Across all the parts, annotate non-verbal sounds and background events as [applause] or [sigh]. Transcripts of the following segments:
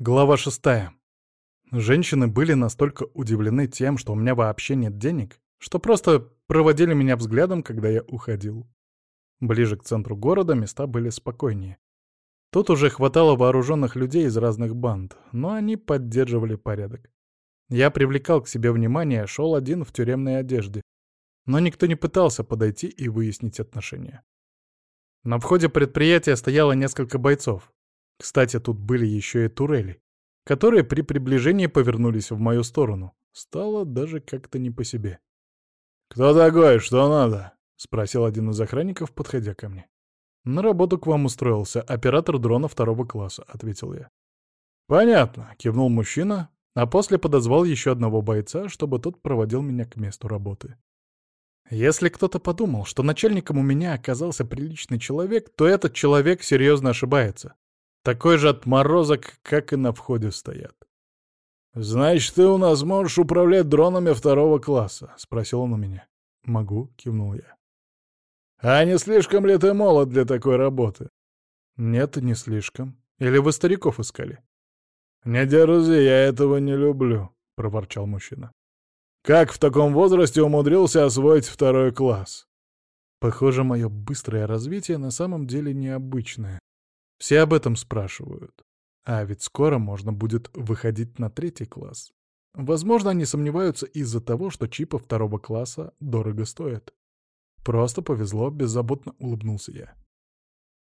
Глава шестая. Женщины были настолько удивлены тем, что у меня вообще нет денег, что просто проводили меня взглядом, когда я уходил. Ближе к центру города места были спокойнее. Тут уже хватало вооруженных людей из разных банд, но они поддерживали порядок. Я привлекал к себе внимание, шел один в тюремной одежде, но никто не пытался подойти и выяснить отношения. На входе предприятия стояло несколько бойцов, кстати, тут были еще и турели, которые при приближении повернулись в мою сторону. Стало даже как-то не по себе. «Кто такой? Что надо?» — спросил один из охранников, подходя ко мне. «На работу к вам устроился, оператор дрона второго класса», — ответил я. «Понятно», — кивнул мужчина, а после подозвал еще одного бойца, чтобы тот проводил меня к месту работы. Если кто-то подумал, что начальником у меня оказался приличный человек, то этот человек серьезно ошибается. Такой же отморозок, как и на входе стоят. «Значит, ты у нас можешь управлять дронами второго класса?» — спросил он у меня. «Могу», — кивнул я. «А не слишком ли ты молод для такой работы?» «Нет, не слишком. Или вы стариков искали?» «Не дерзи, я этого не люблю», — проворчал мужчина. «Как в таком возрасте умудрился освоить второй класс?» Похоже, мое быстрое развитие на самом деле необычное. Все об этом спрашивают. А ведь скоро можно будет выходить на третий класс. Возможно, они сомневаются из-за того, что чипы второго класса дорого стоят. Просто повезло, беззаботно улыбнулся я.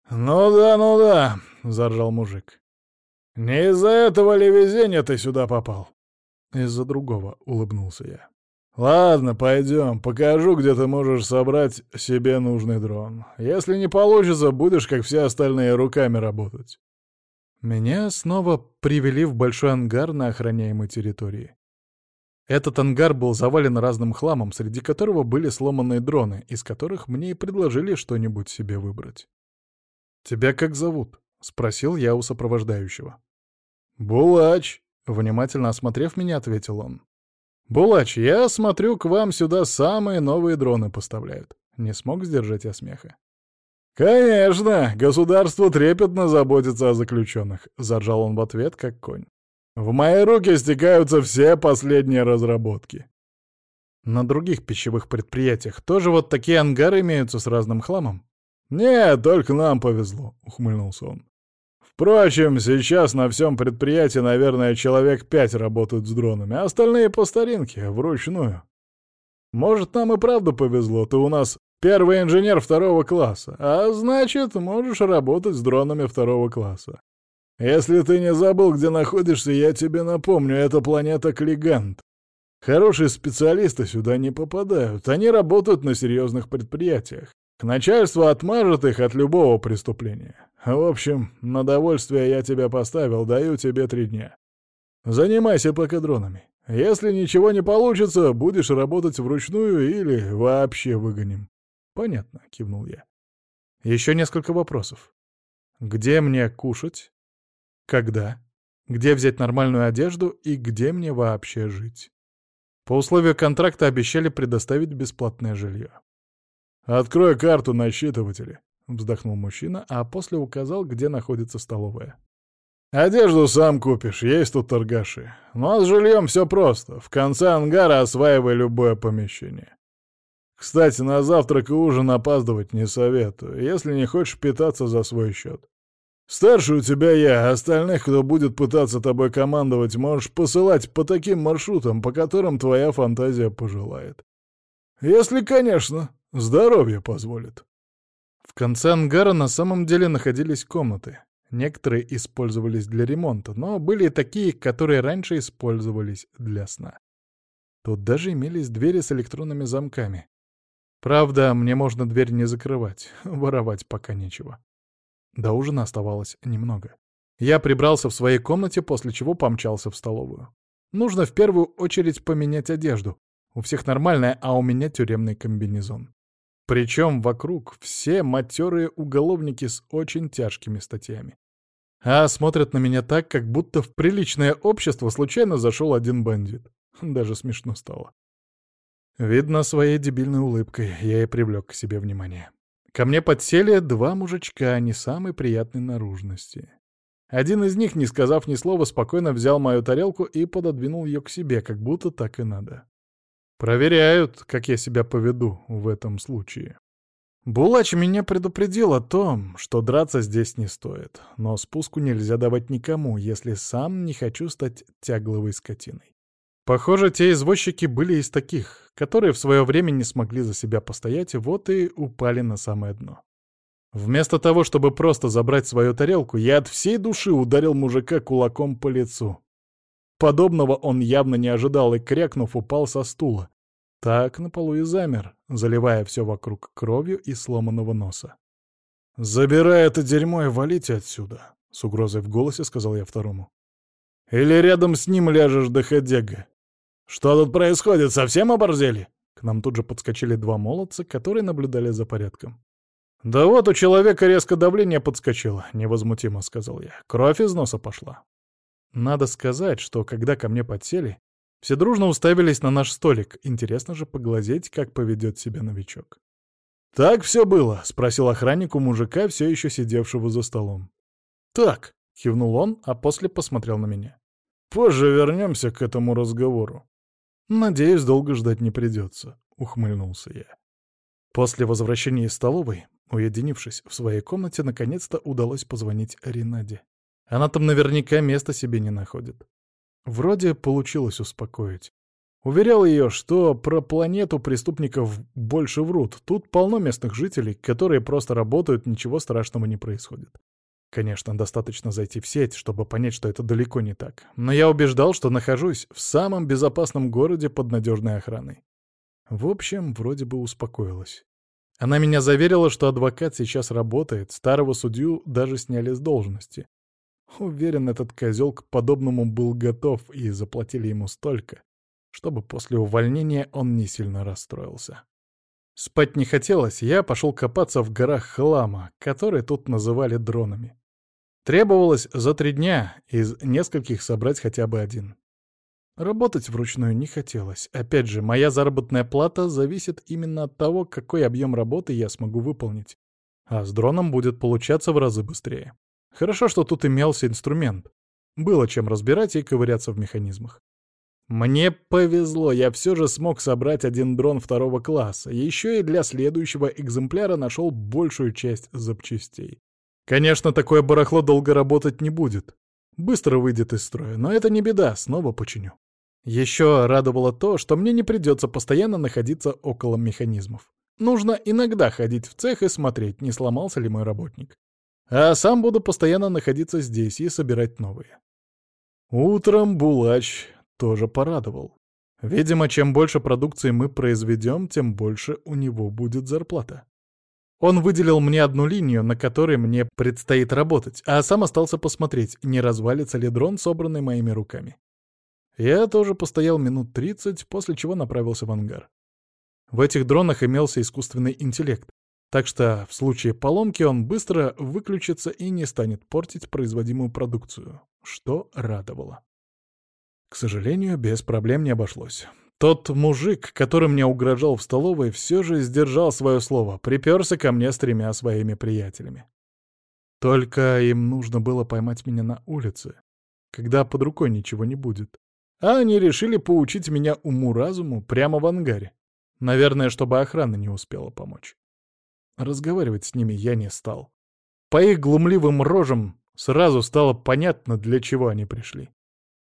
«Ну да, ну да», — заржал мужик. «Не из-за этого ли везения ты сюда попал?» «Из-за другого», — улыбнулся я. «Ладно, пойдем, покажу, где ты можешь собрать себе нужный дрон. Если не получится, будешь, как все остальные, руками работать». Меня снова привели в большой ангар на охраняемой территории. Этот ангар был завален разным хламом, среди которого были сломанные дроны, из которых мне и предложили что-нибудь себе выбрать. «Тебя как зовут?» — спросил я у сопровождающего. «Булач», — внимательно осмотрев меня, ответил он. «Булач, я смотрю, к вам сюда самые новые дроны поставляют». Не смог сдержать я смеха. «Конечно! Государство трепетно заботится о заключенных», — заржал он в ответ, как конь. «В мои руки стекаются все последние разработки». На других пищевых предприятиях тоже вот такие ангары имеются с разным хламом? «Нет, только нам повезло», — ухмыльнулся он. Впрочем, сейчас на всем предприятии, наверное, человек пять работают с дронами, а остальные по старинке, вручную. Может, нам и правда повезло, ты у нас первый инженер второго класса, а значит, можешь работать с дронами второго класса. Если ты не забыл, где находишься, я тебе напомню, это планета Клигант. Хорошие специалисты сюда не попадают, они работают на серьезных предприятиях. Начальство отмажет их от любого преступления. В общем, на довольствие я тебя поставил, даю тебе три дня. Занимайся пока дронами. Если ничего не получится, будешь работать вручную или вообще выгоним. Понятно, кивнул я. Еще несколько вопросов. Где мне кушать? Когда? Где взять нормальную одежду и где мне вообще жить? По условию контракта обещали предоставить бесплатное жилье. «Открой карту на считывателе», — вздохнул мужчина, а после указал, где находится столовая. «Одежду сам купишь, есть тут торгаши. Ну а с жильем все просто. В конце ангара осваивай любое помещение. Кстати, на завтрак и ужин опаздывать не советую, если не хочешь питаться за свой счет. Старше у тебя я, остальных, кто будет пытаться тобой командовать, можешь посылать по таким маршрутам, по которым твоя фантазия пожелает. Если, конечно, здоровье позволит. В конце ангара на самом деле находились комнаты. Некоторые использовались для ремонта, но были и такие, которые раньше использовались для сна. Тут даже имелись двери с электронными замками. Правда, мне можно дверь не закрывать, [laughs] воровать пока нечего. До ужина оставалось немного. Я прибрался в своей комнате, после чего помчался в столовую. Нужно в первую очередь поменять одежду. У всех нормальная, а у меня тюремный комбинезон. Причем вокруг все матерые уголовники с очень тяжкими статьями. А смотрят на меня так, как будто в приличное общество случайно зашел один бандит. Даже смешно стало. Видно, своей дебильной улыбкой я и привлек к себе внимание. Ко мне подсели два мужичка не самой приятной наружности. Один из них, не сказав ни слова, спокойно взял мою тарелку и пододвинул ее к себе, как будто так и надо. Проверяют, как я себя поведу в этом случае. Булач меня предупредил о том, что драться здесь не стоит, но спуску нельзя давать никому, если сам не хочу стать тягловой скотиной. Похоже, те извозчики были из таких, которые в свое время не смогли за себя постоять, вот и упали на самое дно. Вместо того, чтобы просто забрать свою тарелку, я от всей души ударил мужика кулаком по лицу. Подобного он явно не ожидал и, крякнув, упал со стула. Так на полу и замер, заливая все вокруг кровью и сломанного носа. «Забирай это дерьмо и валите отсюда», — с угрозой в голосе сказал я второму. «Или рядом с ним ляжешь доходяга. Что тут происходит, совсем оборзели?» К нам тут же подскочили два молодца, которые наблюдали за порядком. «Да вот у человека резко давление подскочило», — невозмутимо сказал я. «Кровь из носа пошла». Надо сказать, что когда ко мне подсели, все дружно уставились на наш столик. Интересно же поглазеть, как поведет себя новичок. «Так все было?» — спросил охранник у мужика, все еще сидевшего за столом. «Так», — кивнул он, а после посмотрел на меня. «Позже вернемся к этому разговору». «Надеюсь, долго ждать не придется», — ухмыльнулся я. После возвращения из столовой, уединившись в своей комнате, наконец-то удалось позвонить Ренаде. Она там наверняка места себе не находит. Вроде получилось успокоить. Уверял ее, что про планету преступников больше врут. Тут полно местных жителей, которые просто работают, ничего страшного не происходит. Конечно, достаточно зайти в сеть, чтобы понять, что это далеко не так. Но я убеждал, что нахожусь в самом безопасном городе под надежной охраной. В общем, вроде бы успокоилась. Она меня заверила, что адвокат сейчас работает, старого судью даже сняли с должности. Уверен, этот козел к подобному был готов, и заплатили ему столько, чтобы после увольнения он не сильно расстроился. Спать не хотелось, я пошел копаться в горах хлама, которые тут называли дронами. Требовалось за три дня из нескольких собрать хотя бы один. Работать вручную не хотелось. Опять же, моя заработная плата зависит именно от того, какой объем работы я смогу выполнить. А с дроном будет получаться в разы быстрее. Хорошо, что тут имелся инструмент. Было чем разбирать и ковыряться в механизмах. Мне повезло, я все же смог собрать один дрон второго класса, еще и для следующего экземпляра нашел большую часть запчастей. Конечно, такое барахло долго работать не будет. Быстро выйдет из строя, но это не беда, снова починю. Еще радовало то, что мне не придется постоянно находиться около механизмов. Нужно иногда ходить в цех и смотреть, не сломался ли мой работник. А сам буду постоянно находиться здесь и собирать новые. Утром Булач тоже порадовал. Видимо, чем больше продукции мы произведем, тем больше у него будет зарплата. Он выделил мне одну линию, на которой мне предстоит работать, а сам остался посмотреть, не развалится ли дрон, собранный моими руками. Я тоже постоял минут 30, после чего направился в ангар. В этих дронах имелся искусственный интеллект, так что в случае поломки он быстро выключится и не станет портить производимую продукцию, что радовало. К сожалению, без проблем не обошлось. Тот мужик, который мне угрожал в столовой, все же сдержал свое слово, приперся ко мне с тремя своими приятелями. Только им нужно было поймать меня на улице, когда под рукой ничего не будет. А они решили поучить меня уму-разуму прямо в ангаре. Наверное, чтобы охрана не успела помочь. Разговаривать с ними я не стал. По их глумливым рожам сразу стало понятно, для чего они пришли.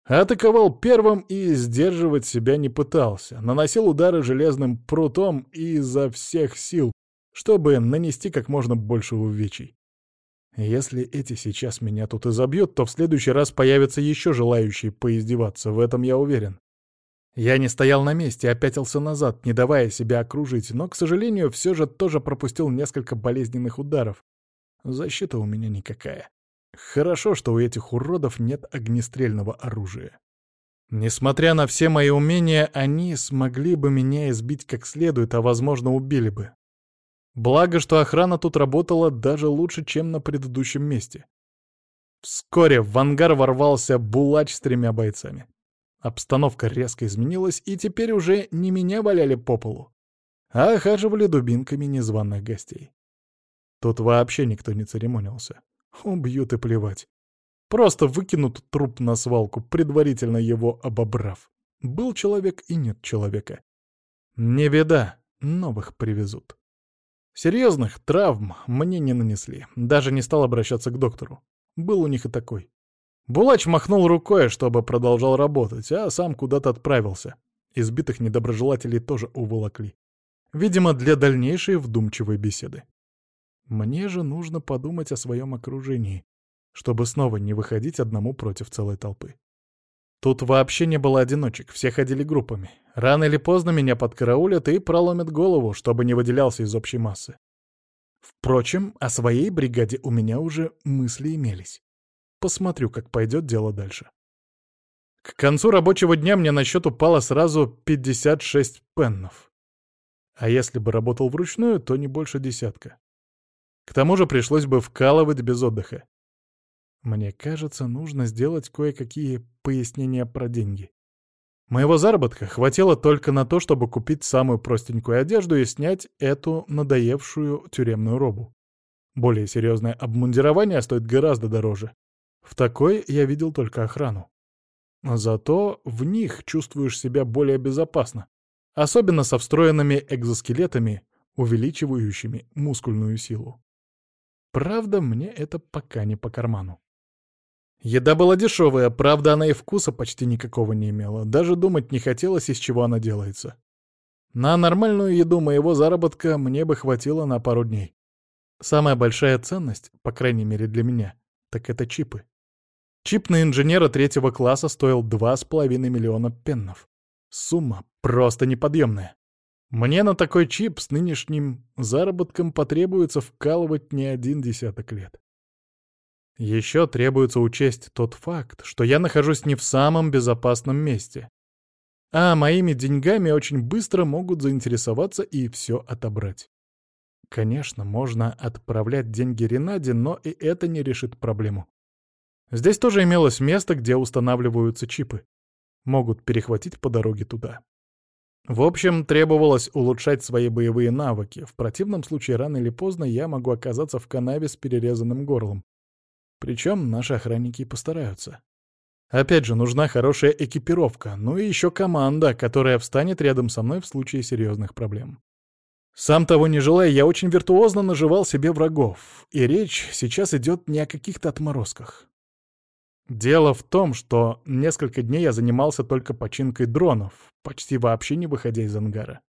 Атаковал первым и сдерживать себя не пытался. Наносил удары железным прутом изо всех сил, чтобы нанести как можно больше увечий. Если эти сейчас меня тут изобьют, то в следующий раз появятся еще желающие поиздеваться, в этом я уверен. Я не стоял на месте, а пятился назад, не давая себя окружить, но, к сожалению, все же тоже пропустил несколько болезненных ударов. Защита у меня никакая. Хорошо, что у этих уродов нет огнестрельного оружия. Несмотря на все мои умения, они смогли бы меня избить как следует, а, возможно, убили бы. Благо, что охрана тут работала даже лучше, чем на предыдущем месте. Вскоре в ангар ворвался булач с тремя бойцами. Обстановка резко изменилась, и теперь уже не меня валяли по полу, а охаживали дубинками незваных гостей. Тут вообще никто не церемонился. Убьют и плевать. Просто выкинут труп на свалку, предварительно его обобрав. Был человек и нет человека. Не беда, новых привезут. Серьезных травм мне не нанесли, даже не стал обращаться к доктору. Был у них и такой. Булач махнул рукой, чтобы продолжал работать, а сам куда-то отправился. Избитых недоброжелателей тоже уволокли. Видимо, для дальнейшей вдумчивой беседы. Мне же нужно подумать о своем окружении, чтобы снова не выходить одному против целой толпы. Тут вообще не было одиночек, все ходили группами. Рано или поздно меня подкараулят и проломят голову, чтобы не выделялся из общей массы. Впрочем, о своей бригаде у меня уже мысли имелись. Посмотрю, как пойдет дело дальше. К концу рабочего дня мне на счет упало сразу 56 пеннов. А если бы работал вручную, то не больше десятка. К тому же пришлось бы вкалывать без отдыха. Мне кажется, нужно сделать кое-какие пояснения про деньги. Моего заработка хватило только на то, чтобы купить самую простенькую одежду и снять эту надоевшую тюремную робу. Более серьезное обмундирование стоит гораздо дороже. В такой я видел только охрану. Зато в них чувствуешь себя более безопасно, особенно со встроенными экзоскелетами, увеличивающими мускульную силу. Правда, мне это пока не по карману. Еда была дешевая, правда, она и вкуса почти никакого не имела. Даже думать не хотелось, из чего она делается. На нормальную еду моего заработка мне бы хватило на пару дней. Самая большая ценность, по крайней мере для меня, так это чипы. Чип на инженера третьего класса стоил 2,5 миллиона пеннов. Сумма просто неподъемная. Мне на такой чип с нынешним заработком потребуется вкалывать не один десяток лет. Еще требуется учесть тот факт, что я нахожусь не в самом безопасном месте. А моими деньгами очень быстро могут заинтересоваться и все отобрать. Конечно, можно отправлять деньги Ренаде, но и это не решит проблему. Здесь тоже имелось место, где устанавливаются чипы. Могут перехватить по дороге туда. В общем, требовалось улучшать свои боевые навыки. В противном случае рано или поздно я могу оказаться в канаве с перерезанным горлом. Причем наши охранники постараются. Опять же, нужна хорошая экипировка, ну и еще команда, которая встанет рядом со мной в случае серьезных проблем. Сам того не желая, я очень виртуозно наживал себе врагов, и речь сейчас идет не о каких-то отморозках. Дело в том, что несколько дней я занимался только починкой дронов, почти вообще не выходя из ангара.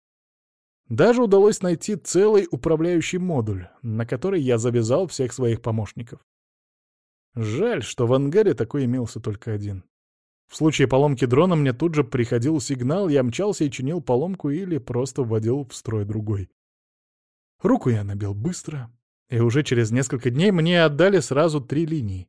Даже удалось найти целый управляющий модуль, на который я завязал всех своих помощников. Жаль, что в ангаре такой имелся только один. В случае поломки дрона мне тут же приходил сигнал, я мчался и чинил поломку или просто вводил в строй другой. Руку я набил быстро, и уже через несколько дней мне отдали сразу три линии.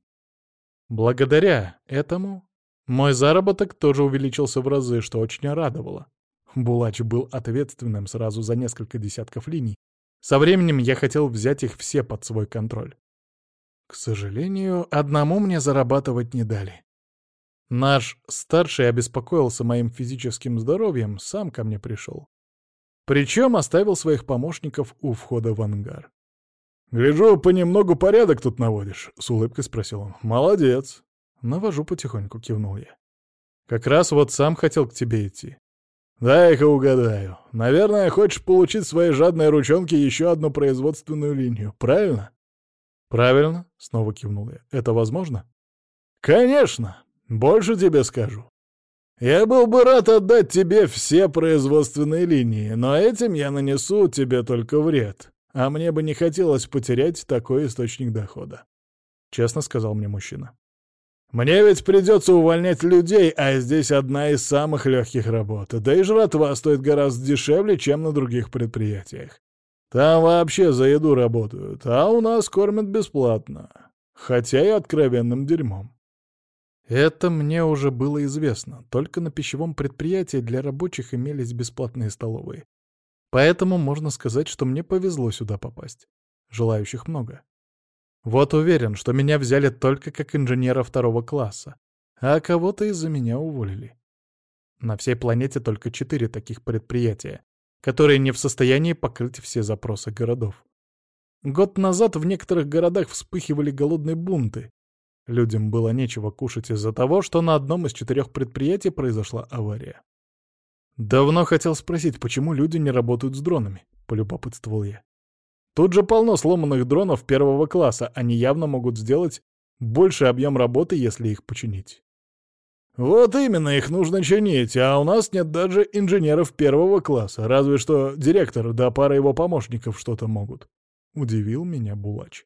Благодаря этому мой заработок тоже увеличился в разы, что очень радовало. Булач был ответственным сразу за несколько десятков линий. Со временем я хотел взять их все под свой контроль. К сожалению, одному мне зарабатывать не дали. Наш старший обеспокоился моим физическим здоровьем, сам ко мне пришел. Причем оставил своих помощников у входа в ангар. «Гляжу, понемногу порядок тут наводишь», — с улыбкой спросил он. «Молодец». «Навожу потихоньку», — кивнул я. «Как раз вот сам хотел к тебе идти». «Дай-ка угадаю. Наверное, хочешь получить своей жадной ручонке еще одну производственную линию, правильно?» «Правильно», — снова кивнул я. «Это возможно?» «Конечно! Больше тебе скажу. Я был бы рад отдать тебе все производственные линии, но этим я нанесу тебе только вред, а мне бы не хотелось потерять такой источник дохода», — честно сказал мне мужчина. «Мне ведь придется увольнять людей, а здесь одна из самых легких работ, да и жратва стоит гораздо дешевле, чем на других предприятиях. Там вообще за еду работают, а у нас кормят бесплатно. Хотя и откровенным дерьмом. Это мне уже было известно. Только на пищевом предприятии для рабочих имелись бесплатные столовые. Поэтому можно сказать, что мне повезло сюда попасть. Желающих много. Вот уверен, что меня взяли только как инженера второго класса, а кого-то из-за меня уволили. На всей планете только четыре таких предприятия, которые не в состоянии покрыть все запросы городов. Год назад в некоторых городах вспыхивали голодные бунты, Людям было нечего кушать из-за того, что на одном из четырех предприятий произошла авария. «Давно хотел спросить, почему люди не работают с дронами?» — полюбопытствовал я. «Тут же полно сломанных дронов первого класса, они явно могут сделать больший объем работы, если их починить». «Вот именно, их нужно чинить, а у нас нет даже инженеров первого класса, разве что директор да пара его помощников что-то могут», — удивил меня Булач.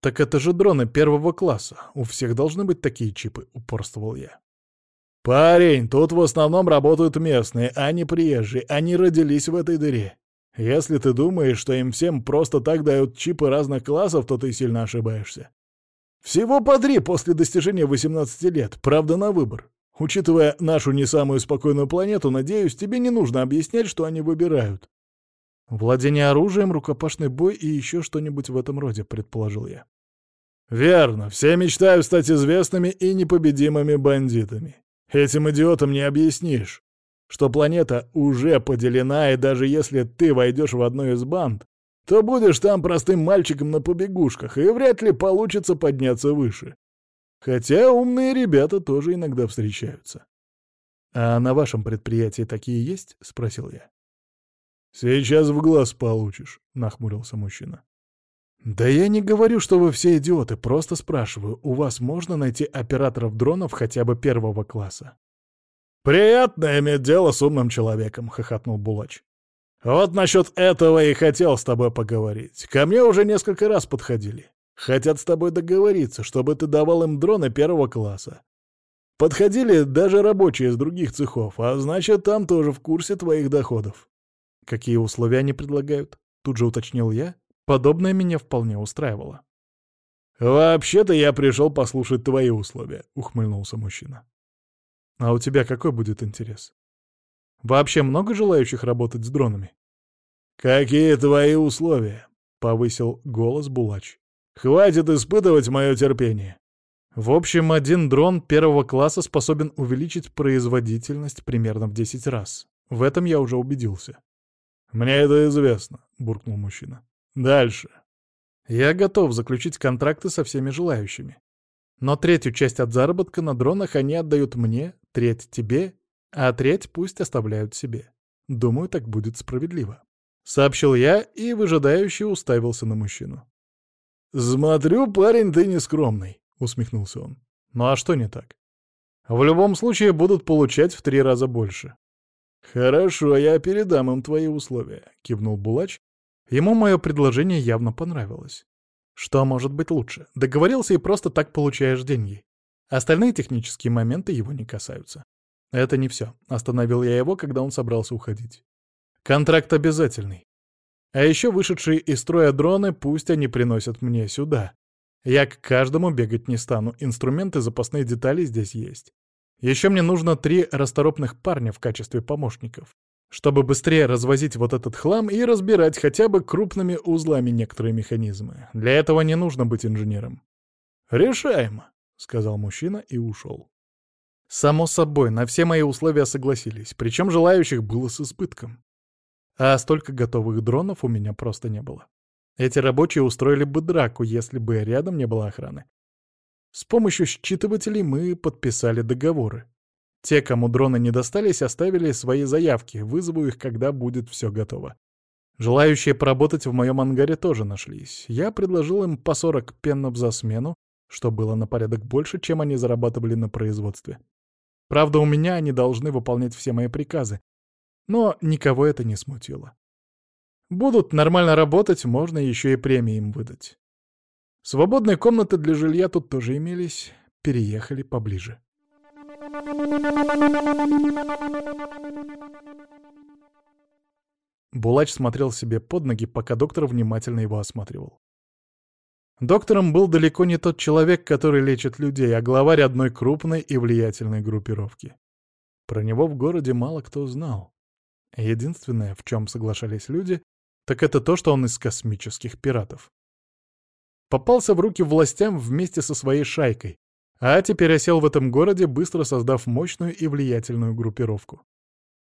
«Так это же дроны первого класса, у всех должны быть такие чипы», — упорствовал я. «Парень, тут в основном работают местные, а не приезжие, они родились в этой дыре. Если ты думаешь, что им всем просто так дают чипы разных классов, то ты сильно ошибаешься. Всего по три после достижения 18 лет, правда на выбор. Учитывая нашу не самую спокойную планету, надеюсь, тебе не нужно объяснять, что они выбирают. Владение оружием, рукопашный бой и еще что-нибудь в этом роде, предположил я. Верно, все мечтают стать известными и непобедимыми бандитами. Этим идиотам не объяснишь, что планета уже поделена, и даже если ты войдешь в одну из банд, то будешь там простым мальчиком на побегушках, и вряд ли получится подняться выше. Хотя умные ребята тоже иногда встречаются. «А на вашем предприятии такие есть?» — спросил я. «Сейчас в глаз получишь», — нахмурился мужчина. «Да я не говорю, что вы все идиоты, просто спрашиваю, у вас можно найти операторов дронов хотя бы первого класса?» «Приятно иметь дело с умным человеком», — хохотнул Булач. Вот насчет этого и хотел с тобой поговорить. Ко мне уже несколько раз подходили. Хотят с тобой договориться, чтобы ты давал им дроны первого класса. Подходили даже рабочие из других цехов, а значит, там тоже в курсе твоих доходов. Какие условия они предлагают? Тут же уточнил я. Подобное меня вполне устраивало. «Вообще-то я пришел послушать твои условия», — ухмыльнулся мужчина. «А у тебя какой будет интерес?» Вообще много желающих работать с дронами? «Какие твои условия?» — повысил голос Булач. «Хватит испытывать мое терпение». В общем, один дрон первого класса способен увеличить производительность примерно в 10 раз. В этом я уже убедился. «Мне это известно», — буркнул мужчина. «Дальше». Я готов заключить контракты со всеми желающими. Но третью часть от заработка на дронах они отдают мне, треть тебе а треть пусть оставляют себе. Думаю, так будет справедливо. Сообщил я и выжидающе уставился на мужчину. «Смотрю, парень, ты нескромный», — усмехнулся он. «Ну а что не так? В любом случае будут получать в три раза больше». «Хорошо, я передам им твои условия», — кивнул Булач. Ему мое предложение явно понравилось. Что может быть лучше? Договорился и просто так получаешь деньги. Остальные технические моменты его не касаются. Это не все. Остановил я его, когда он собрался уходить. Контракт обязательный. А еще вышедшие из строя дроны пусть они приносят мне сюда. Я к каждому бегать не стану, инструменты запасные детали здесь есть. Еще мне нужно три расторопных парня в качестве помощников, чтобы быстрее развозить вот этот хлам и разбирать хотя бы крупными узлами некоторые механизмы. Для этого не нужно быть инженером. «Решаемо», — сказал мужчина и ушел. Само собой, на все мои условия согласились, причем желающих было с избытком. А столько готовых дронов у меня просто не было. Эти рабочие устроили бы драку, если бы рядом не было охраны. С помощью считывателей мы подписали договоры. Те, кому дроны не достались, оставили свои заявки, вызову их, когда будет все готово. Желающие поработать в моем ангаре тоже нашлись. Я предложил им по 40 пеннов за смену, что было на порядок больше, чем они зарабатывали на производстве. Правда, у меня они должны выполнять все мои приказы. Но никого это не смутило. Будут нормально работать, можно еще и премии им выдать. Свободные комнаты для жилья тут тоже имелись, переехали поближе. Булач смотрел себе под ноги, пока доктор внимательно его осматривал. Доктором был далеко не тот человек, который лечит людей, а главарь одной крупной и влиятельной группировки. Про него в городе мало кто знал. Единственное, в чем соглашались люди, так это то, что он из космических пиратов. Попался в руки властям вместе со своей шайкой, а теперь осел в этом городе, быстро создав мощную и влиятельную группировку.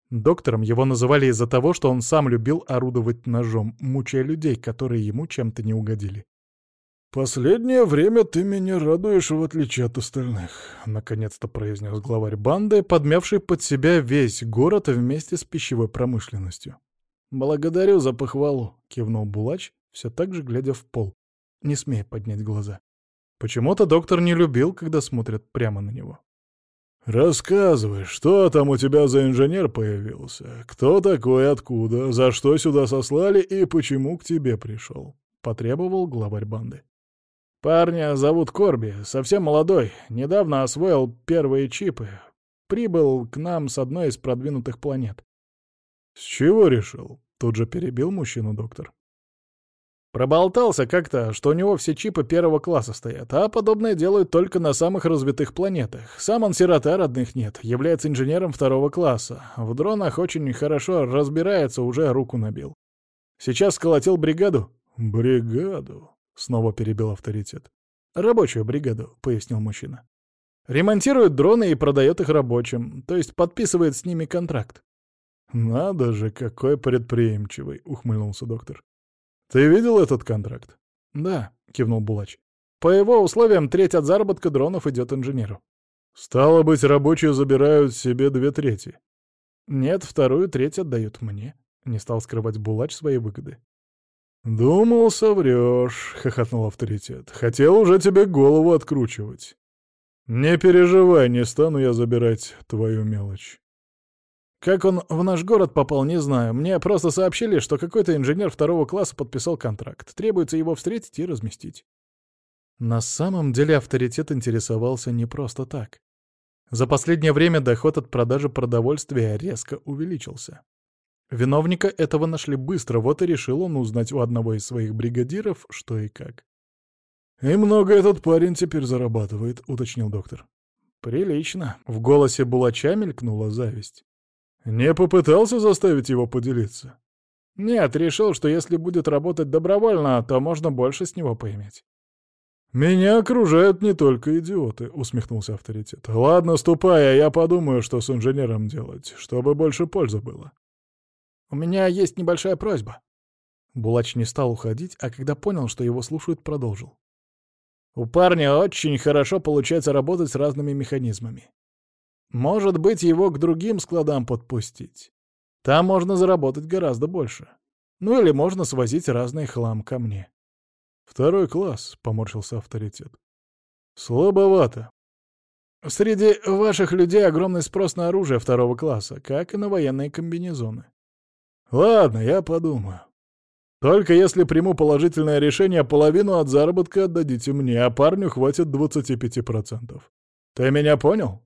Доктором его называли из-за того, что он сам любил орудовать ножом, мучая людей, которые ему чем-то не угодили. «Последнее время ты меня радуешь, в отличие от остальных», — наконец-то произнес главарь банды, подмявший под себя весь город вместе с пищевой промышленностью. «Благодарю за похвалу», — кивнул Булач, все так же глядя в пол, не смея поднять глаза. Почему-то доктор не любил, когда смотрят прямо на него. «Рассказывай, что там у тебя за инженер появился? Кто такой, откуда, за что сюда сослали и почему к тебе пришел?» — потребовал главарь банды. Парня зовут Корби, совсем молодой, недавно освоил первые чипы. Прибыл к нам с одной из продвинутых планет. «С чего решил?» — тут же перебил мужчину доктор. Проболтался как-то, что у него все чипы первого класса стоят, а подобное делают только на самых развитых планетах. Сам он сирота, родных нет, является инженером второго класса. В дронах очень хорошо разбирается, уже руку набил. Сейчас сколотил бригаду? Бригаду? — снова перебил авторитет. «Рабочую бригаду», — пояснил мужчина. «Ремонтирует дроны и продает их рабочим, то есть подписывает с ними контракт». «Надо же, какой предприимчивый», — ухмыльнулся доктор. «Ты видел этот контракт?» «Да», — кивнул Булач. «По его условиям треть от заработка дронов идет инженеру». «Стало быть, рабочие забирают себе две трети». «Нет, вторую треть отдают мне», — не стал скрывать Булач свои выгоды. «Думал, соврешь», — хохотнул авторитет. «Хотел уже тебе голову откручивать. Не переживай, не стану я забирать твою мелочь». Как он в наш город попал, не знаю. Мне просто сообщили, что какой-то инженер второго класса подписал контракт. Требуется его встретить и разместить. На самом деле авторитет интересовался не просто так. За последнее время доход от продажи продовольствия резко увеличился. Виновника этого нашли быстро, вот и решил он узнать у одного из своих бригадиров, что и как. «И много этот парень теперь зарабатывает», — уточнил доктор. «Прилично». В голосе Булача мелькнула зависть. «Не попытался заставить его поделиться?» «Нет, решил, что если будет работать добровольно, то можно больше с него поиметь». «Меня окружают не только идиоты», — усмехнулся авторитет. «Ладно, ступай, а я подумаю, что с инженером делать, чтобы больше пользы было». «У меня есть небольшая просьба». Булач не стал уходить, а когда понял, что его слушают, продолжил. «У парня очень хорошо получается работать с разными механизмами. Может быть, его к другим складам подпустить. Там можно заработать гораздо больше. Ну или можно свозить разный хлам ко мне». «Второй класс», — поморщился авторитет. «Слабовато. Среди ваших людей огромный спрос на оружие второго класса, как и на военные комбинезоны. Ладно, я подумаю. Только если приму положительное решение, половину от заработка отдадите мне, а парню хватит 25%. Ты меня понял?